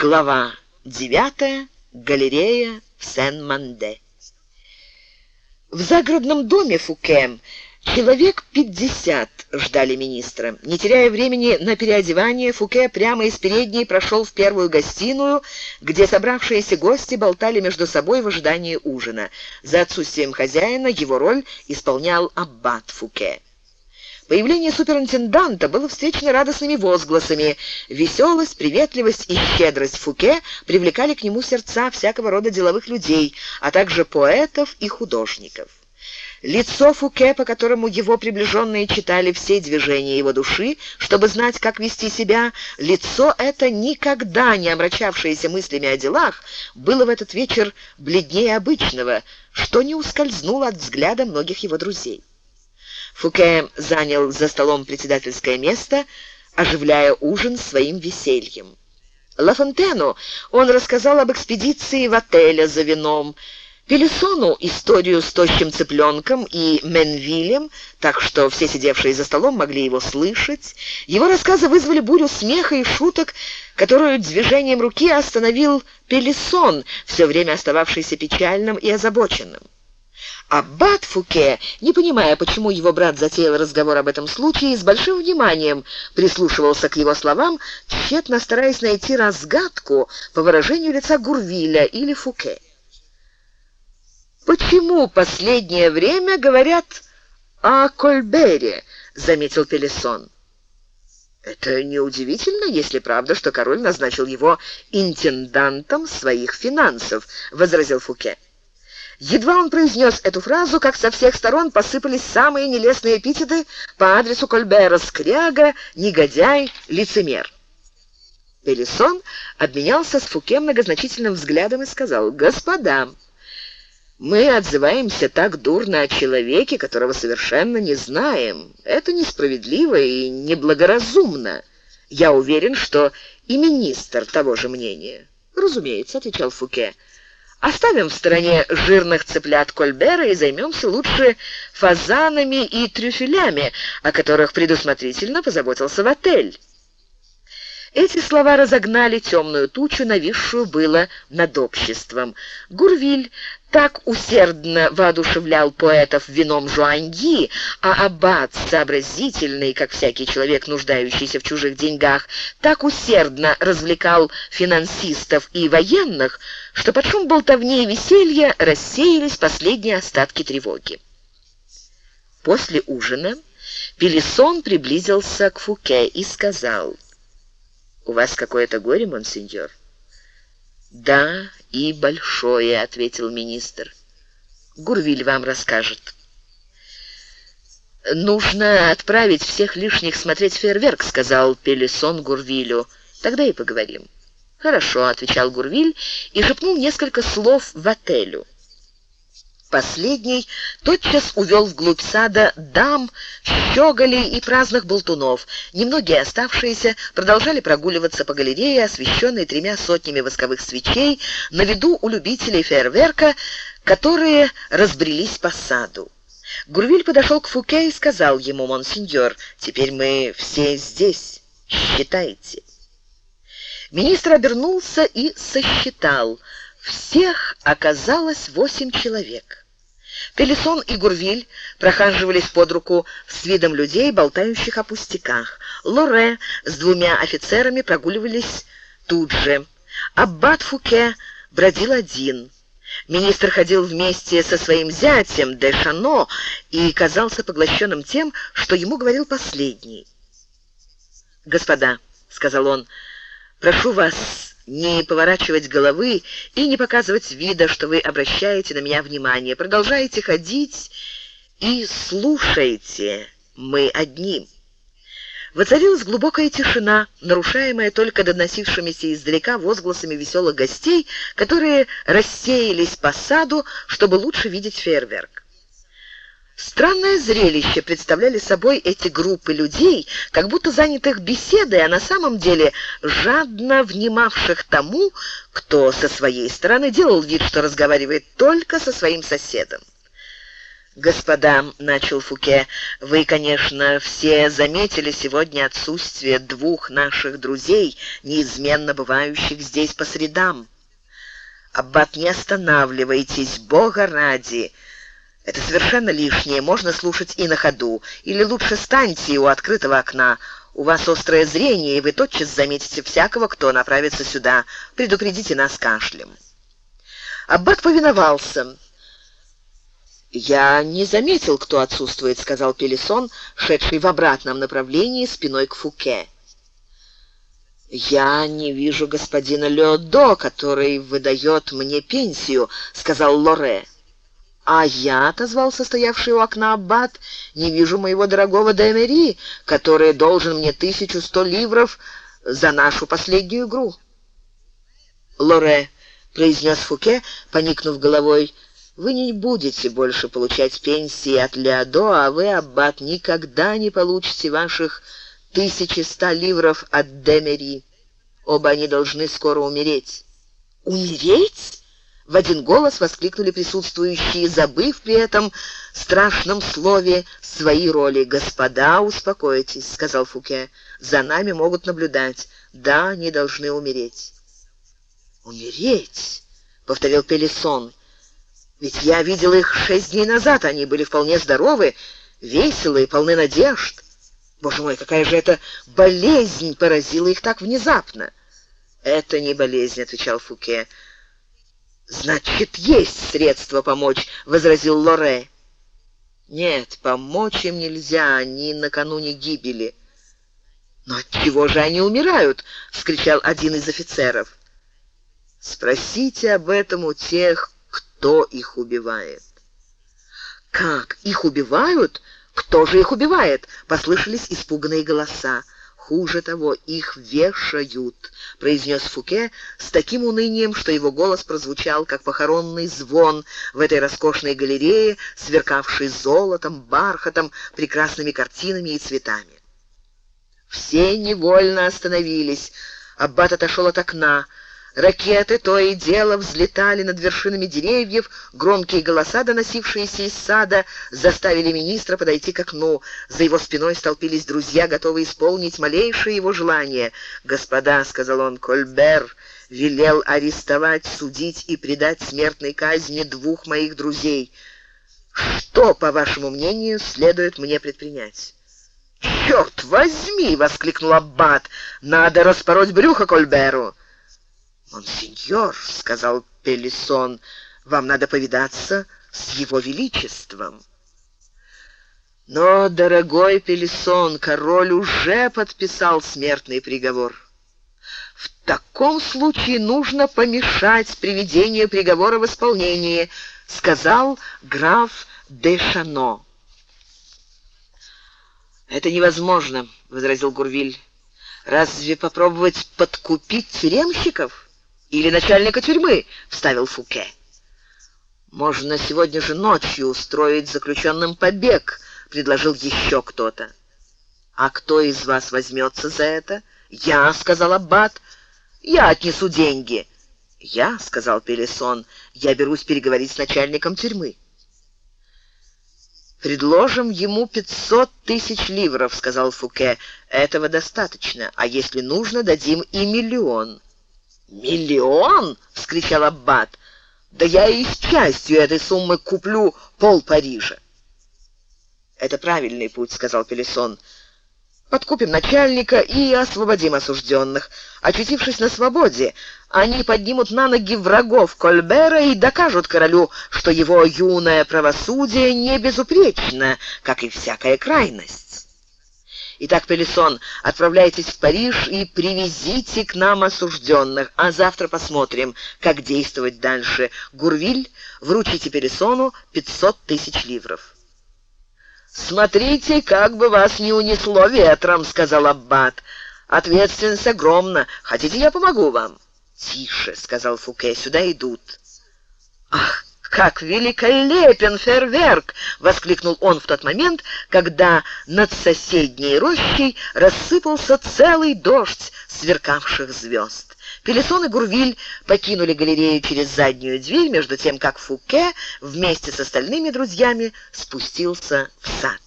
Глава 9. Галерея в Сен-Манде. В загородном доме Фуке человек 50 ждали министра. Не теряя времени на переодевание, Фуке прямо из передней прошел в первую гостиную, где собравшиеся гости болтали между собой в ожидании ужина. За отсутствием хозяина его роль исполнял аббат Фуке. Появление суперинтенданта было встречено радостными возгласами. Веселость, приветливость и щедрость Фуке привлекали к нему сердца всякого рода деловых людей, а также поэтов и художников. Лицо Фуке, по которому его приближенные читали все движения его души, чтобы знать, как вести себя, лицо это, никогда не омрачавшееся мыслями о делах, было в этот вечер бледнее обычного, что не ускользнуло от взгляда многих его друзей. Фуке занял за столом председательское место, оживляя ужин своим весельем. Лафонтену он рассказал об экспедиции в отеле за вином, Пелесону историю с тощим цыпленком и Менвилем, так что все сидевшие за столом могли его слышать. Его рассказы вызвали бурю смеха и шуток, которую движением руки остановил Пелесон, все время остававшийся печальным и озабоченным. Аббат Фуке, не понимая, почему его брат затеял разговор об этом случае, с большим вниманием прислушивался к его словам, тщетно стараясь найти разгадку по выражению лица Гурвиля или Фуке. «Почему последнее время говорят о Кольбере?» — заметил Пелесон. «Это неудивительно, если правда, что король назначил его интендантом своих финансов», — возразил Фуке. Едва он произнес эту фразу, как со всех сторон посыпались самые нелестные эпитеты по адресу Кольбера «скряга», «негодяй», «лицемер». Пелесон обменялся с Фуке многозначительным взглядом и сказал «Господа, мы отзываемся так дурно о человеке, которого совершенно не знаем. Это несправедливо и неблагоразумно. Я уверен, что и министр того же мнения». «Разумеется», — отвечал Фуке, — Оставим в стороне жирных цыплят Кольбера и займемся лучше фазанами и трюфелями, о которых предусмотрительно позаботился в отель. Эти слова разогнали темную тучу, нависшую было над обществом. Гурвиль так усердно воодушевлял поэтов вином жуаньи, а аббат, сообразительный, как всякий человек, нуждающийся в чужих деньгах, так усердно развлекал финансистов и военных, что под шум болтовни и веселья рассеялись последние остатки тревоги. После ужина Пелесон приблизился к Фуке и сказал — «У вас какое-то горе, монсеньор?» «Да, и большое», — ответил министр. «Гурвиль вам расскажет». «Нужно отправить всех лишних смотреть фейерверк», — сказал Пелесон Гурвилю. «Тогда и поговорим». «Хорошо», — отвечал Гурвиль и шепнул несколько слов в отелю. Последний тотчас увел вглубь сада дам, щеголей и праздных болтунов. Немногие оставшиеся продолжали прогуливаться по галерее, освещенной тремя сотнями восковых свечей, на виду у любителей фейерверка, которые разбрелись по саду. Гурвиль подошел к Фуке и сказал ему, «Монсеньор, теперь мы все здесь. Считайте». Министр обернулся и сосчитал. Всех оказалось восемь человек. Пелесон и Гурвиль прохаживались под руку с видом людей, болтающих о пустяках. Лоре с двумя офицерами прогуливались тут же. Аббат Фуке бродил один. Министр ходил вместе со своим зятем де Шано и казался поглощенным тем, что ему говорил последний. «Господа», — сказал он, — «прошу вас не поворачивать головы и не показывать вида, что вы обращаете на меня внимание. Продолжайте ходить и слушайте. Мы одни. Воцарилась глубокая тишина, нарушаемая только доносившимися издалека возгласами веселых гостей, которые рассеялись по саду, чтобы лучше видеть фейерверк. Странное зрелище представляли собой эти группы людей, как будто занятых беседой, а на самом деле жадно внимавших тому, кто со своей стороны делал вид, что разговаривает только со своим соседом. «Господа», — начал Фуке, — «вы, конечно, все заметили сегодня отсутствие двух наших друзей, неизменно бывающих здесь по средам. Аббат, не останавливайтесь, Бога ради!» Это совершенно лишнее, можно слушать и на ходу. Или лучше станьте у открытого окна. У вас острое зрение, и вы тотчас заметите всякого, кто направится сюда. Предупредите нас кашлем. Аббат повиновался. «Я не заметил, кто отсутствует», — сказал Пелесон, шедший в обратном направлении спиной к Фуке. «Я не вижу господина Леодо, который выдает мне пенсию», — сказал Лоре. «А я», — отозвался стоявший у окна аббат, — «не вижу моего дорогого Демери, который должен мне тысячу сто ливров за нашу последнюю игру». «Лоре», — произнес Фуке, поникнув головой, — вы не будете больше получать пенсии от Леодо, а вы, аббат, никогда не получите ваших тысячи ста ливров от Демери. Оба они должны скоро умереть». «Умереть?» — в один голос воскликнули присутствующие, забыв при этом страшном слове свои роли. «Господа, успокойтесь», — сказал Фуке. «За нами могут наблюдать. Да, они должны умереть». «Умереть?» — повторил Пелесон. Ведь я видел их шесть дней назад, они были вполне здоровы, веселые, полны надежд. Боже мой, какая же это болезнь поразила их так внезапно. Это не болезнь, отвечал Фуке. Значит, есть средства помочь, возразил Лоре. Нет, помочь им нельзя, они накануне гибели. Но от чего же они умирают? вскричал один из офицеров. Спросите об этом у тех, кто их убивает. Как их убивают? Кто же их убивает? Послышались испуганные голоса. Хуже того, их вешают, произнес Фуке с таким унынием, что его голос прозвучал как похоронный звон в этой роскошной галерее, сверкавшей золотом, бархатом, прекрасными картинами и цветами. Все невольно остановились. Аббат отошел от окна. Ракеты то и дело взлетали над вершинами деревьев, громкие голоса, доносившиеся из сада, заставили министра подойти к окну. За его спиной столпились друзья, готовые исполнить малейшее его желание. «Господа», — сказал он, — «Кольбер велел арестовать, судить и предать смертной казни двух моих друзей. Что, по вашему мнению, следует мне предпринять?» «Черт возьми!» — воскликнул Аббат. «Надо распороть брюхо Кольберу!» «Монсеньор», — сказал Пелисон, — «вам надо повидаться с его величеством». Но, дорогой Пелисон, король уже подписал смертный приговор. В таком случае нужно помешать приведению приговора в исполнение, сказал граф де Шано. Это невозможно, возразил Гурвиль. Разве попробовать подкупить тюремщиков? Или начальника тюрьмы, вставил Фуке. Можно сегодня же ночью устроить заключенным побег, предложил еще кто-то. А кто из вас возьмется за это? Я, сказал аббат. Я отнесу деньги. Я, сказал Пелесон. Я берусь переговорить с начальником тюрьмы. Предложим ему пятьсот тысяч ливров, сказал Фуке. Этого достаточно, а если нужно, дадим и миллион. «Миллион!» — вскричал Аббат. «Да я и с частью этой суммы куплю пол Парижа». «Это правильный путь», — сказал Пелесон. «Подкупим начальника и освободим осужденных. Очутившись на свободе, они поднимут на ноги врагов Кольбера и докажут королю, что его юное правосудие не безупречно, как и всякая крайность». Итак, Пелесон, отправляйтесь в Париж и привезите к нам осужденных, а завтра посмотрим, как действовать дальше. Гурвиль, вручите Пелесону 500 тысяч ливров. «Смотрите, как бы вас не унесло ветром», — сказал Аббат. «Ответственность огромна. Хотите, я помогу вам?» «Тише», — сказал Фуке, — «сюда идут». «Ах, «Как великолепен фейерверк!» — воскликнул он в тот момент, когда над соседней рощей рассыпался целый дождь сверкавших звезд. Пелесон и Гурвиль покинули галерею через заднюю дверь, между тем как Фуке вместе с остальными друзьями спустился в сад.